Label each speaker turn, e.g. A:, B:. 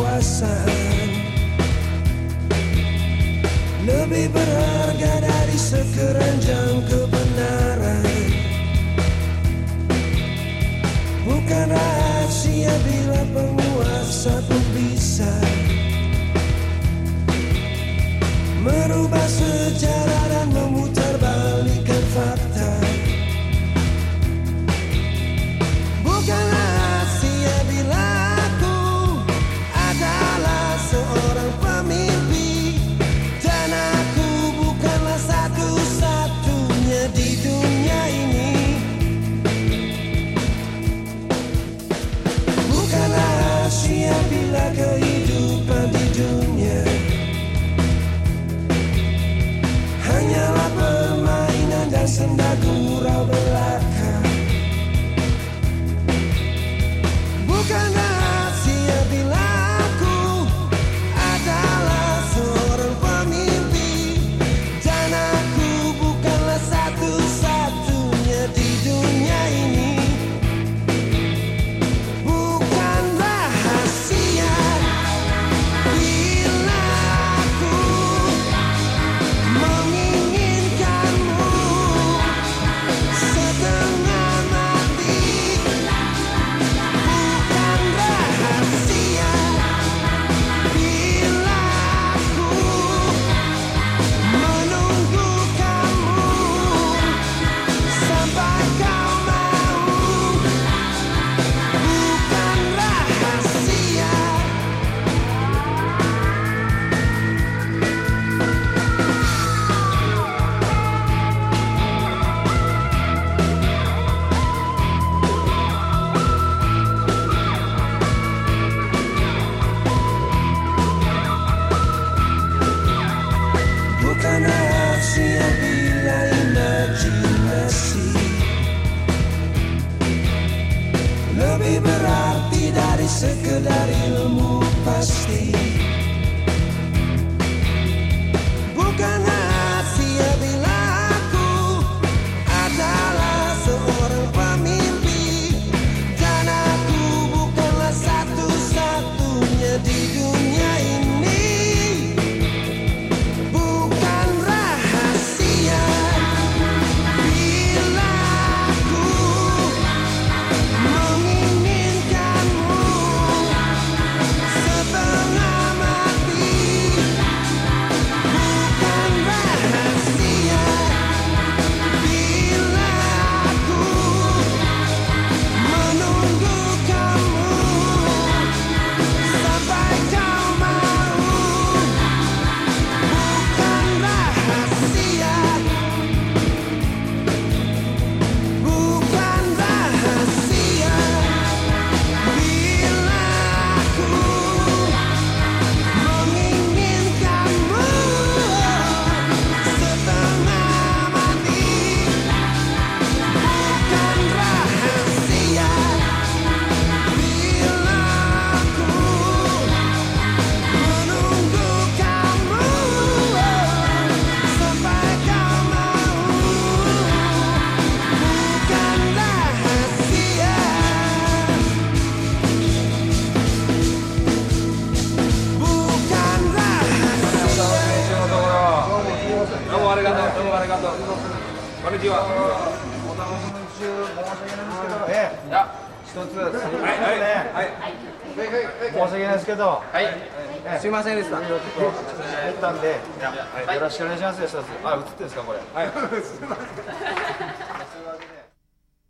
A: perasaan Lebih berharga dari sekeranjang kebenaran. Bukan rahasia bila penguasa pun bisa Merubah sejarah around the light. Lebih berarti dari sekedar ilmu pasti
B: どうもありがとう。こんにちは。
C: お楽しみ中申し訳ないんですけど、ええ、
B: あ、
C: 一つすみませんね、
B: はい、
C: 申し訳ないですけど、
B: はい、
C: すみませんでした。ちょっと言ったんで、よろしくお願いしますよ、一つ。あ、映ってるんですかこれ。
B: はい。